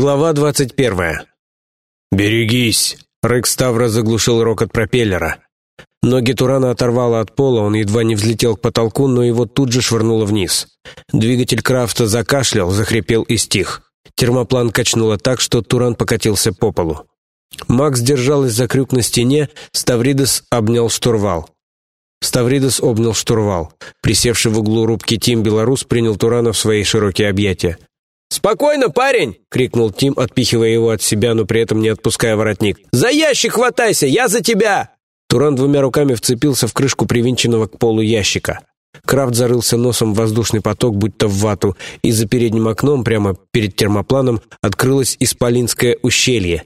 Глава двадцать первая. «Берегись!» — рык Ставра заглушил рокот пропеллера. Ноги Турана оторвало от пола, он едва не взлетел к потолку, но его тут же швырнуло вниз. Двигатель Крафта закашлял, захрипел и стих. Термоплан качнуло так, что Туран покатился по полу. Макс держалась за крюк на стене, Ставридес обнял штурвал. Ставридес обнял штурвал. Присевший в углу рубки Тим Белорус принял Турана в свои широкие объятия. «Спокойно, парень!» — крикнул Тим, отпихивая его от себя, но при этом не отпуская воротник. «За ящик хватайся! Я за тебя!» Туран двумя руками вцепился в крышку привинченного к полу ящика. Крафт зарылся носом в воздушный поток, будто в вату, и за передним окном, прямо перед термопланом, открылось Исполинское ущелье.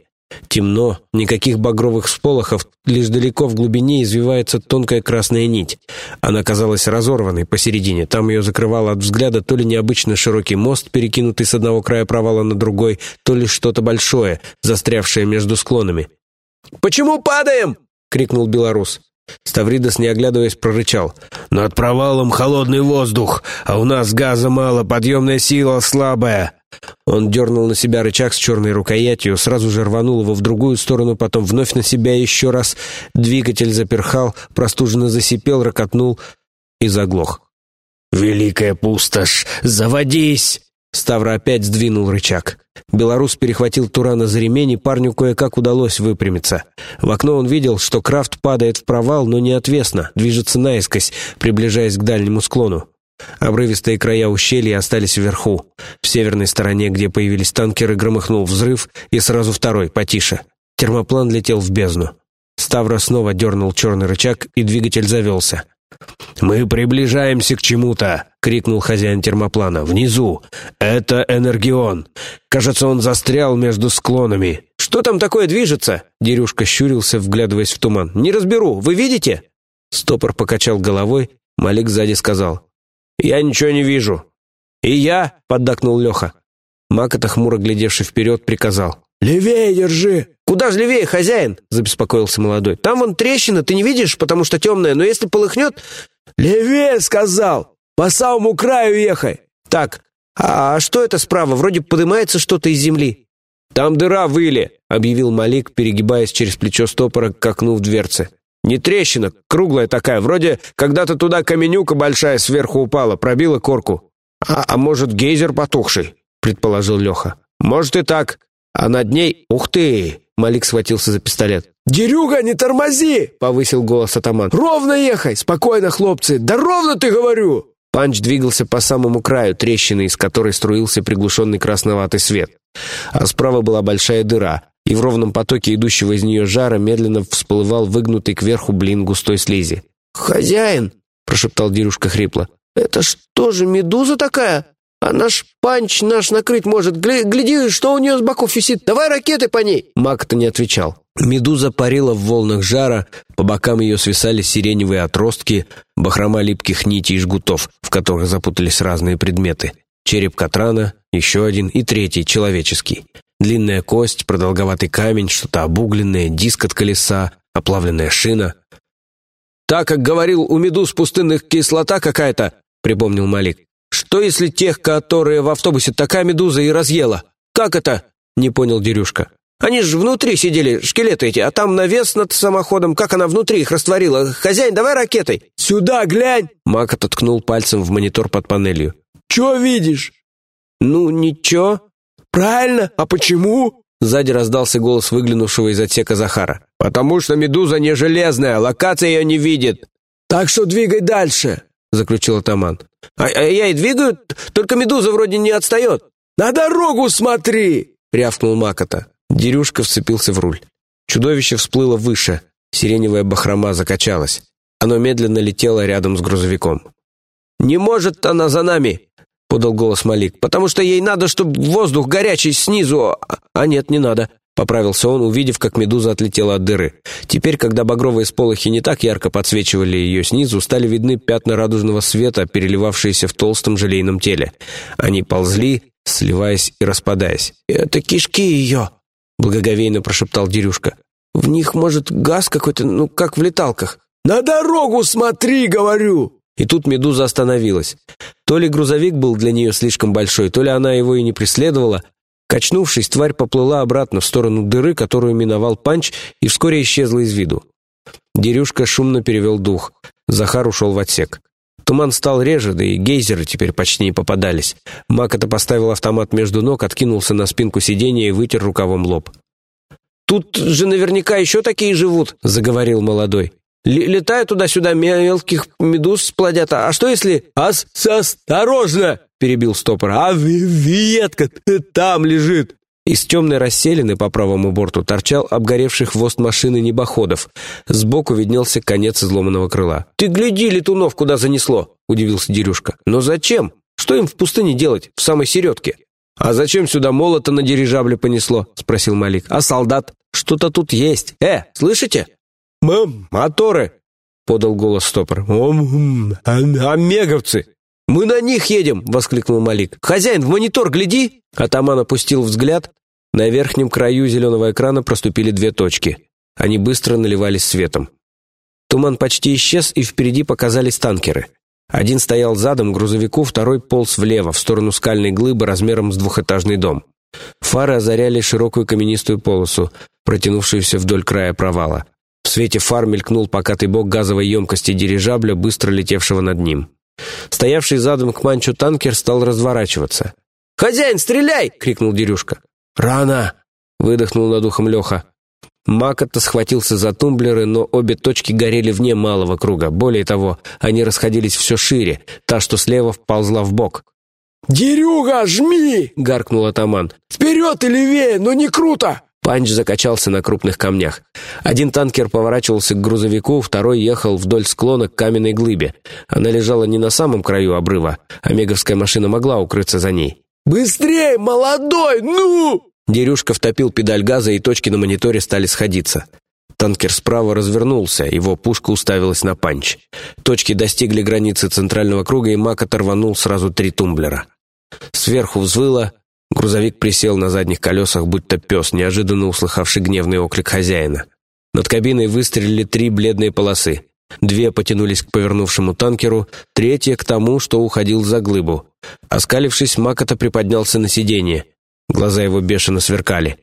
Темно, никаких багровых всполохов, лишь далеко в глубине извивается тонкая красная нить. Она казалась разорванной посередине, там ее закрывал от взгляда то ли необычно широкий мост, перекинутый с одного края провала на другой, то ли что-то большое, застрявшее между склонами. «Почему падаем?» — крикнул белорус. Ставридос, не оглядываясь, прорычал. «Над провалом холодный воздух, а у нас газа мало, подъемная сила слабая». Он дернул на себя рычаг с черной рукоятью, сразу же рванул его в другую сторону, потом вновь на себя еще раз. Двигатель заперхал, простуженно засипел, ракотнул и заглох. «Великая пустошь! Заводись!» Ставра опять сдвинул рычаг. Белорус перехватил Турана за ремень, и парню кое-как удалось выпрямиться. В окно он видел, что Крафт падает в провал, но не отвесно, движется наискось, приближаясь к дальнему склону. Обрывистые края ущелья остались вверху. В северной стороне, где появились танкеры, громыхнул взрыв, и сразу второй, потише. Термоплан летел в бездну. Ставра снова дернул черный рычаг, и двигатель завелся. «Мы приближаемся к чему-то!» — крикнул хозяин термоплана. «Внизу! Это Энергион! Кажется, он застрял между склонами!» «Что там такое движется?» Дерюшка щурился, вглядываясь в туман. «Не разберу! Вы видите?» Стопор покачал головой. Малик сзади сказал. «Я ничего не вижу». «И я!» — поддакнул Леха. Макота, хмуро глядевший вперед, приказал. «Левее держи!» «Куда же левее, хозяин?» — забеспокоился молодой. «Там вон трещина, ты не видишь, потому что темная, но если полыхнет...» «Левее, сказал! По самому краю ехай!» «Так, а что это справа? Вроде поднимается что-то из земли». «Там дыра в иле», — объявил Малик, перегибаясь через плечо стопора к окну в дверце. «Не трещина, круглая такая, вроде когда-то туда каменюка большая сверху упала, пробила корку». «А, а может, гейзер потухший?» — предположил Леха. «Может и так. А над ней... Ух ты!» Малик схватился за пистолет. «Дерюга, не тормози!» — повысил голос атаман. «Ровно ехай! Спокойно, хлопцы! Да ровно ты говорю!» Панч двигался по самому краю трещины, из которой струился приглушенный красноватый свет. А справа была большая дыра, и в ровном потоке идущего из нее жара медленно всплывал выгнутый кверху блин густой слизи. «Хозяин!» — прошептал Дерюшка хрипло. «Это что же, медуза такая?» Она ж панч наш накрыть может. Гля гляди, что у нее с боков висит. Давай ракеты по ней!» Мак-то не отвечал. Медуза парила в волнах жара, по бокам ее свисали сиреневые отростки, бахрома липких нитей и жгутов, в которых запутались разные предметы. Череп Катрана, еще один и третий, человеческий. Длинная кость, продолговатый камень, что-то обугленное, диск от колеса, оплавленная шина. «Так, как говорил, у медуз пустынных кислота какая-то», — припомнил Малик. Что если тех, которые в автобусе такая медуза и разъела? Как это?» — не понял Дерюшка. «Они же внутри сидели, шкелеты эти, а там навес над самоходом, как она внутри их растворила. Хозяин, давай ракетой!» «Сюда глянь!» — Мака ткнул пальцем в монитор под панелью. «Чё видишь?» «Ну, ничего». «Правильно! А почему?» Сзади раздался голос выглянувшего из отсека Захара. «Потому что медуза не железная, локация ее не видит». «Так что двигай дальше», — заключил атаман. А, а я и двигаю, только медуза вроде не отстает». «На дорогу смотри!» — рявкнул Макота. Дерюшка вцепился в руль. Чудовище всплыло выше, сиреневая бахрома закачалась. Оно медленно летело рядом с грузовиком. «Не может она за нами!» — подал голос Малик. «Потому что ей надо, чтобы воздух горячий снизу... А нет, не надо. Поправился он, увидев, как медуза отлетела от дыры. Теперь, когда багровые сполохи не так ярко подсвечивали ее снизу, стали видны пятна радужного света, переливавшиеся в толстом желейном теле. Они ползли, сливаясь и распадаясь. «Это кишки ее!» — благоговейно прошептал Дерюшка. «В них, может, газ какой-то, ну, как в леталках». «На дорогу смотри, говорю!» И тут медуза остановилась. То ли грузовик был для нее слишком большой, то ли она его и не преследовала, Качнувшись, тварь поплыла обратно в сторону дыры, которую миновал панч, и вскоре исчезла из виду. Дерюшка шумно перевел дух. Захар ушел в отсек. Туман стал реже, да и гейзеры теперь почти не попадались. Макота поставил автомат между ног, откинулся на спинку сиденья и вытер рукавом лоб. «Тут же наверняка еще такие живут», — заговорил молодой. «Летают туда-сюда, мелких медуз плодят. А что если...» «Ас «Осторожно!» — перебил стопор. «А ветка там лежит!» Из темной расселины по правому борту торчал обгоревший хвост машины небоходов. Сбоку виднелся конец изломанного крыла. «Ты гляди, летунов куда занесло!» — удивился Дерюшка. «Но зачем? Что им в пустыне делать, в самой середке?» «А зачем сюда молота на дирижабле понесло?» — спросил Малик. «А солдат? Что-то тут есть. Э, слышите?» «Мам, моторы!» — подал голос стопор. «Ом, омеговцы!» «Мы на них едем!» — воскликнул Малик. «Хозяин, в монитор гляди!» Атаман опустил взгляд. На верхнем краю зеленого экрана проступили две точки. Они быстро наливались светом. Туман почти исчез, и впереди показались танкеры. Один стоял задом грузовику, второй полз влево, в сторону скальной глыбы размером с двухэтажный дом. Фары озаряли широкую каменистую полосу, протянувшуюся вдоль края провала. В свете фар мелькнул покатый бок газовой емкости дирижабля, быстро летевшего над ним. Стоявший задом к манчу танкер стал разворачиваться. «Хозяин, стреляй!» — крикнул Дерюшка. «Рано!» — выдохнул над ухом Леха. Макота схватился за тумблеры, но обе точки горели вне малого круга. Более того, они расходились все шире. Та, что слева, вползла в бок. «Дерюга, жми!» — гаркнул атаман. «Вперед и левее, но не круто!» Панч закачался на крупных камнях. Один танкер поворачивался к грузовику, второй ехал вдоль склона к каменной глыбе. Она лежала не на самом краю обрыва, а меговская машина могла укрыться за ней. «Быстрей, молодой, ну!» Дерюшка втопил педаль газа, и точки на мониторе стали сходиться. Танкер справа развернулся, его пушка уставилась на панч. Точки достигли границы центрального круга, и Мак оторванул сразу три тумблера. Сверху взвыло, грузовик присел на задних колесах, будто пес, неожиданно услыхавший гневный оклик хозяина. Над кабиной выстрелили три бледные полосы. Две потянулись к повернувшему танкеру, третья — к тому, что уходил за глыбу. Оскалившись, Макота приподнялся на сиденье. Глаза его бешено сверкали.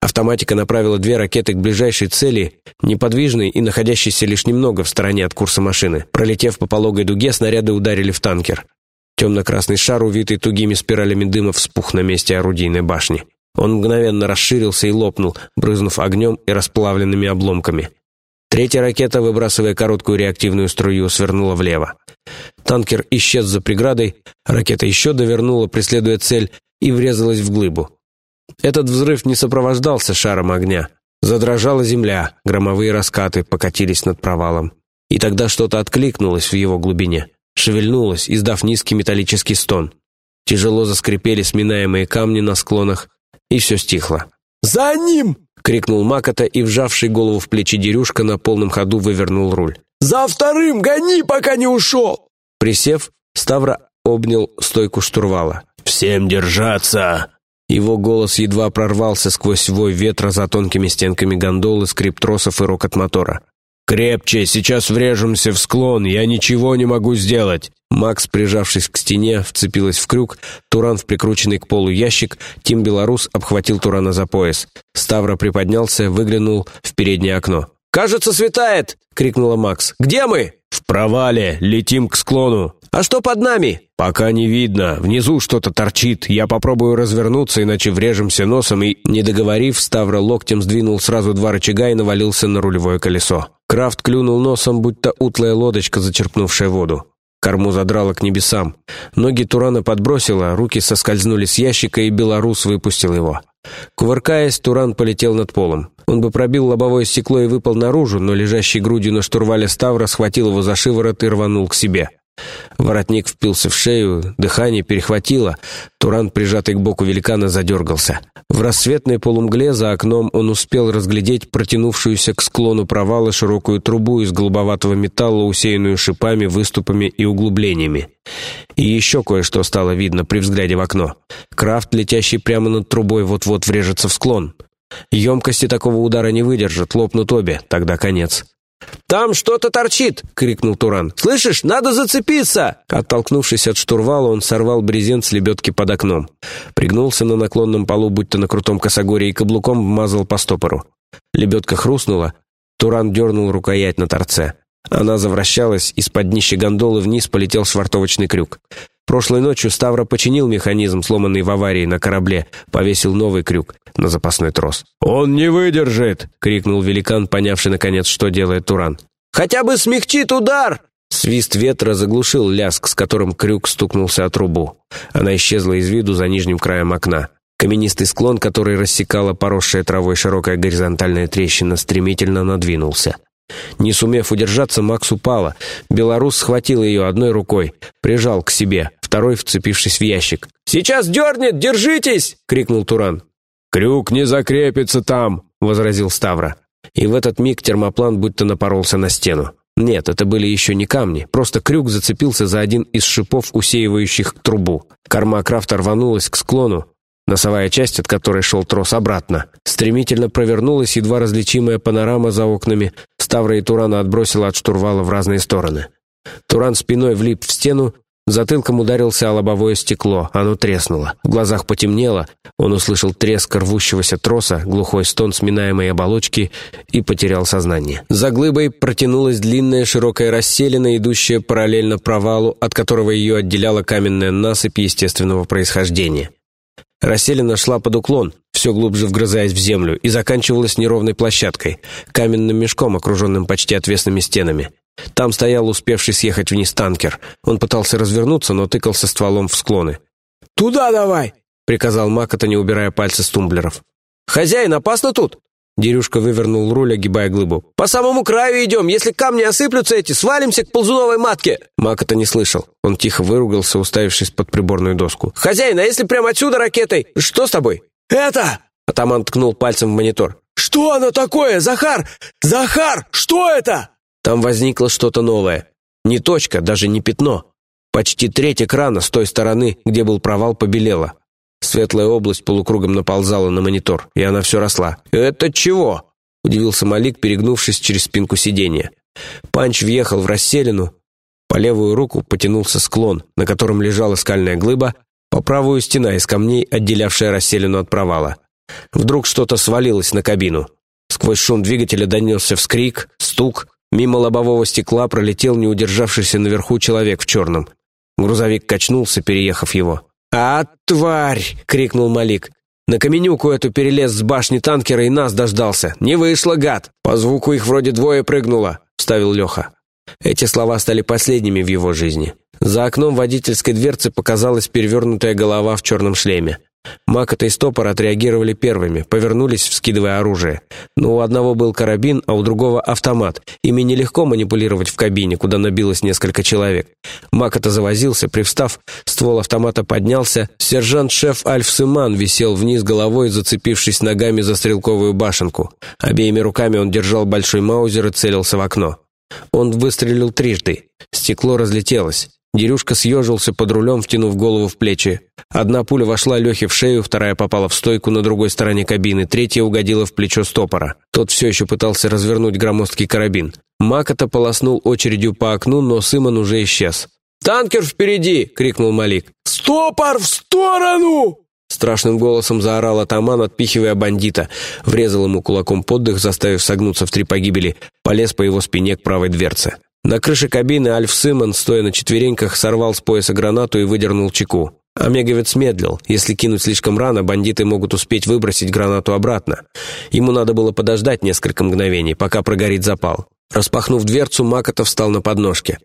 Автоматика направила две ракеты к ближайшей цели, неподвижной и находящейся лишь немного в стороне от курса машины. Пролетев по пологой дуге, снаряды ударили в танкер. Темно-красный шар, увитый тугими спиралями дыма, вспух на месте орудийной башни. Он мгновенно расширился и лопнул, брызнув огнем и расплавленными обломками. Третья ракета, выбрасывая короткую реактивную струю, свернула влево. Танкер исчез за преградой, ракета еще довернула, преследуя цель, и врезалась в глыбу. Этот взрыв не сопровождался шаром огня. Задрожала земля, громовые раскаты покатились над провалом. И тогда что-то откликнулось в его глубине. Шевельнулось, издав низкий металлический стон. Тяжело заскрипели сминаемые камни на склонах, и все стихло. «За ним!» — крикнул Макота, и, вжавший голову в плечи Дерюшка, на полном ходу вывернул руль. «За вторым гони, пока не ушел!» Присев, Ставра обнял стойку штурвала. «Всем держаться!» Его голос едва прорвался сквозь вой ветра за тонкими стенками гондолы, скрип тросов и рокот мотора. «Крепче, сейчас врежемся в склон, я ничего не могу сделать!» Макс, прижавшись к стене, вцепилась в крюк, Туран в прикрученный к полу ящик, Тим Белорус обхватил Турана за пояс. Ставра приподнялся, выглянул в переднее окно. «Кажется, светает!» — крикнула Макс. «Где мы?» «В провале, летим к склону!» «А что под нами?» «Пока не видно. Внизу что-то торчит. Я попробую развернуться, иначе врежемся носом и...» Не договорив, Ставра локтем сдвинул сразу два рычага и навалился на рулевое колесо. Крафт клюнул носом, будто утлая лодочка, зачерпнувшая воду. Корму задрало к небесам. Ноги Турана подбросило, руки соскользнули с ящика, и белорус выпустил его. Кувыркаясь, Туран полетел над полом. Он бы пробил лобовое стекло и выпал наружу, но лежащий грудью на штурвале Ставра схватил его за шиворот и рванул к себе. Воротник впился в шею, дыхание перехватило. Туран, прижатый к боку великана, задергался. В рассветной полумгле за окном он успел разглядеть протянувшуюся к склону провала широкую трубу из голубоватого металла, усеянную шипами, выступами и углублениями. И еще кое-что стало видно при взгляде в окно. Крафт, летящий прямо над трубой, вот-вот врежется в склон. Емкости такого удара не выдержат, лопнут обе, тогда конец. «Там что-то торчит!» — крикнул Туран. «Слышишь, надо зацепиться!» Оттолкнувшись от штурвала, он сорвал брезент с лебедки под окном. Пригнулся на наклонном полу, будто на крутом косогоре, и каблуком вмазал по стопору. Лебедка хрустнула. Туран дернул рукоять на торце. Она завращалась, из-под днища гондолы вниз полетел швартовочный крюк. Прошлой ночью Ставра починил механизм, сломанный в аварии на корабле, повесил новый крюк на запасной трос. «Он не выдержит!» — крикнул великан, понявший, наконец, что делает Туран. «Хотя бы смягчит удар!» Свист ветра заглушил ляск, с которым крюк стукнулся о трубу. Она исчезла из виду за нижним краем окна. Каменистый склон, который рассекала поросшая травой широкая горизонтальная трещина, стремительно надвинулся. Не сумев удержаться, Макс упала. Белорус схватил ее одной рукой, прижал к себе, второй вцепившись в ящик. «Сейчас дернет! Держитесь!» — крикнул Туран. «Крюк не закрепится там!» — возразил Ставра. И в этот миг термоплан будто напоролся на стену. Нет, это были еще не камни, просто крюк зацепился за один из шипов, усеивающих трубу. Корма крафта рванулась к склону, Носовая часть, от которой шел трос обратно, стремительно провернулась, едва различимая панорама за окнами. Ставра и Турана отбросила от штурвала в разные стороны. Туран спиной влип в стену, затылком ударился о лобовое стекло, оно треснуло. В глазах потемнело, он услышал треск рвущегося троса, глухой стон сминаемой оболочки и потерял сознание. За глыбой протянулась длинная широкая расселина, идущая параллельно провалу, от которого ее отделяла каменная насыпь естественного происхождения. Расселена шла под уклон, все глубже вгрызаясь в землю, и заканчивалась неровной площадкой, каменным мешком, окруженным почти отвесными стенами. Там стоял успевший съехать вниз танкер. Он пытался развернуться, но тыкался стволом в склоны. «Туда давай!» — приказал Макота, не убирая пальцы с тумблеров. «Хозяин, опасно тут?» Дерюшка вывернул руль, огибая глыбу. «По самому краю идем. Если камни осыплются эти, свалимся к ползуновой матке!» Мак это не слышал. Он тихо выругался, уставившись под приборную доску. «Хозяин, а если прямо отсюда ракетой? Что с тобой?» «Это!» Атаман ткнул пальцем в монитор. «Что оно такое, Захар? Захар, что это?» Там возникло что-то новое. Не точка, даже не пятно. Почти треть экрана с той стороны, где был провал, побелела. Светлая область полукругом наползала на монитор, и она все росла. «Это чего?» — удивился Малик, перегнувшись через спинку сиденья. Панч въехал в расселину. По левую руку потянулся склон, на котором лежала скальная глыба, по правую стена из камней, отделявшая расселину от провала. Вдруг что-то свалилось на кабину. Сквозь шум двигателя донесся вскрик, стук. Мимо лобового стекла пролетел не удержавшийся наверху человек в черном. Грузовик качнулся, переехав его. «А, тварь!» — крикнул Малик. «На каменюку эту перелез с башни танкера и нас дождался. Не вышло, гад! По звуку их вроде двое прыгнуло», — вставил Леха. Эти слова стали последними в его жизни. За окном водительской дверцы показалась перевернутая голова в черном шлеме. Макота и Стопор отреагировали первыми, повернулись, вскидывая оружие. Но у одного был карабин, а у другого автомат. Ими нелегко манипулировать в кабине, куда набилось несколько человек. Макота завозился, привстав, ствол автомата поднялся. Сержант-шеф Альф Сыман висел вниз головой, зацепившись ногами за стрелковую башенку. Обеими руками он держал большой маузер и целился в окно. Он выстрелил трижды. Стекло разлетелось. Дерюшка съежился под рулем, втянув голову в плечи. Одна пуля вошла Лехе в шею, вторая попала в стойку на другой стороне кабины, третья угодила в плечо стопора. Тот все еще пытался развернуть громоздкий карабин. Макота полоснул очередью по окну, но Сымон уже исчез. «Танкер впереди!» — крикнул Малик. «Стопор, в сторону!» Страшным голосом заорал атаман, отпихивая бандита. Врезал ему кулаком под заставив согнуться в три погибели. Полез по его спине к правой дверце. На крыше кабины Альф Симон, стоя на четвереньках, сорвал с пояса гранату и выдернул чеку. Омеговец медлил. Если кинуть слишком рано, бандиты могут успеть выбросить гранату обратно. Ему надо было подождать несколько мгновений, пока прогорит запал. Распахнув дверцу, Макотов встал на подножке.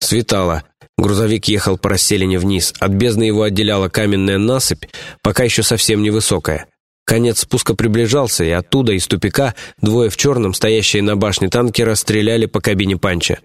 Светало. Грузовик ехал по расселине вниз. От бездны его отделяла каменная насыпь, пока еще совсем невысокая. Конец спуска приближался, и оттуда, из тупика, двое в черном, стоящие на башне танкера, стреляли по кабине панча.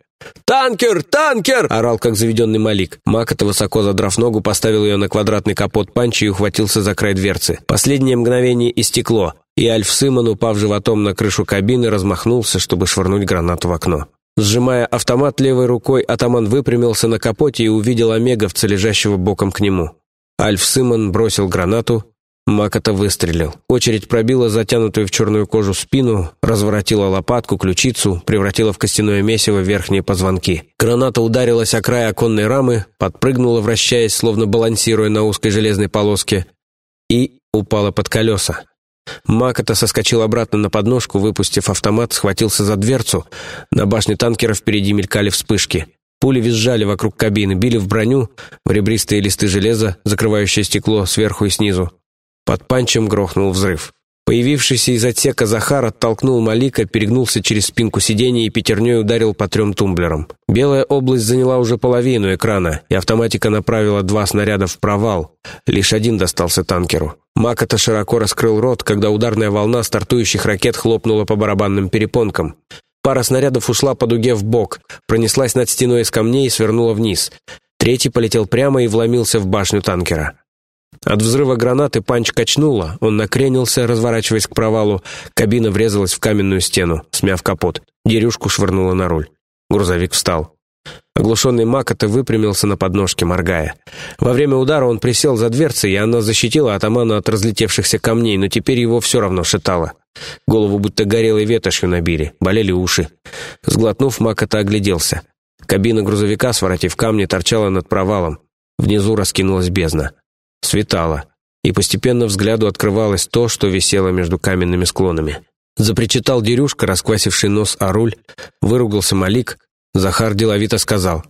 «Танкер! Танкер!» — орал, как заведенный Малик. Макота, высоко задрав ногу, поставил ее на квадратный капот панча и ухватился за край дверцы. Последнее мгновение истекло, и Альф Симон, упав животом на крышу кабины, размахнулся, чтобы швырнуть гранату в окно. Сжимая автомат левой рукой, атаман выпрямился на капоте и увидел омеговца, лежащего боком к нему. Альф Симон бросил гранату, Макота выстрелил. Очередь пробила затянутую в черную кожу спину, разворотила лопатку, ключицу, превратила в костяное месиво верхние позвонки. Граната ударилась о край оконной рамы, подпрыгнула, вращаясь, словно балансируя на узкой железной полоске, и упала под колеса. Макота соскочил обратно на подножку, выпустив автомат, схватился за дверцу. На башне танкера впереди мелькали вспышки. Пули визжали вокруг кабины, били в броню, в ребристые листы железа, закрывающее стекло сверху и снизу. Под панчем грохнул взрыв. Появившийся из отсека Захар оттолкнул Малика, перегнулся через спинку сиденья и пятерней ударил по трем тумблерам. Белая область заняла уже половину экрана, и автоматика направила два снаряда в провал. Лишь один достался танкеру. Макота широко раскрыл рот, когда ударная волна стартующих ракет хлопнула по барабанным перепонкам. Пара снарядов ушла по дуге в бок, пронеслась над стеной из камней и свернула вниз. Третий полетел прямо и вломился в башню танкера. От взрыва гранаты панч качнуло, он накренился, разворачиваясь к провалу, кабина врезалась в каменную стену, смяв капот. Дерюшку швырнула на руль. Грузовик встал. Оглушенный Макота выпрямился на подножке, моргая. Во время удара он присел за дверцей, и она защитила атамана от разлетевшихся камней, но теперь его все равно шатало. Голову будто горелой ветошью набили, болели уши. Сглотнув, Макота огляделся. Кабина грузовика, своротив камни, торчала над провалом. Внизу раскинулась бездна. Светало, и постепенно взгляду открывалось то, что висело между каменными склонами. Запричитал Дерюшка, расквасивший нос о руль, выругался Малик. Захар деловито сказал.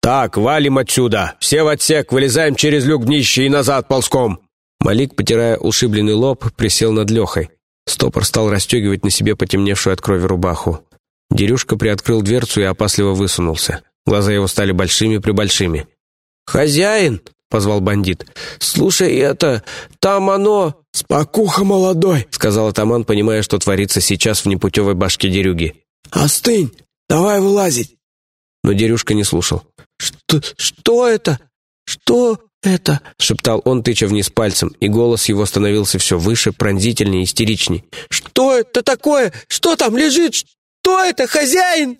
«Так, валим отсюда! Все в отсек, вылезаем через люк днище и назад ползком!» Малик, потирая ушибленный лоб, присел над Лехой. Стопор стал расстегивать на себе потемневшую от крови рубаху. Дерюшка приоткрыл дверцу и опасливо высунулся. Глаза его стали большими-пребольшими. «Хозяин!» Позвал бандит. «Слушай, это... там оно...» «Спокуха, молодой!» — сказал атаман, понимая, что творится сейчас в непутевой башке дерюги. «Остынь! Давай вылазить!» Но дерюшка не слушал. «Что... что это? Что это?» — шептал он, тыча вниз пальцем, и голос его становился все выше, пронзительнее, истеричней. «Что это такое? Что там лежит? Что это, хозяин?»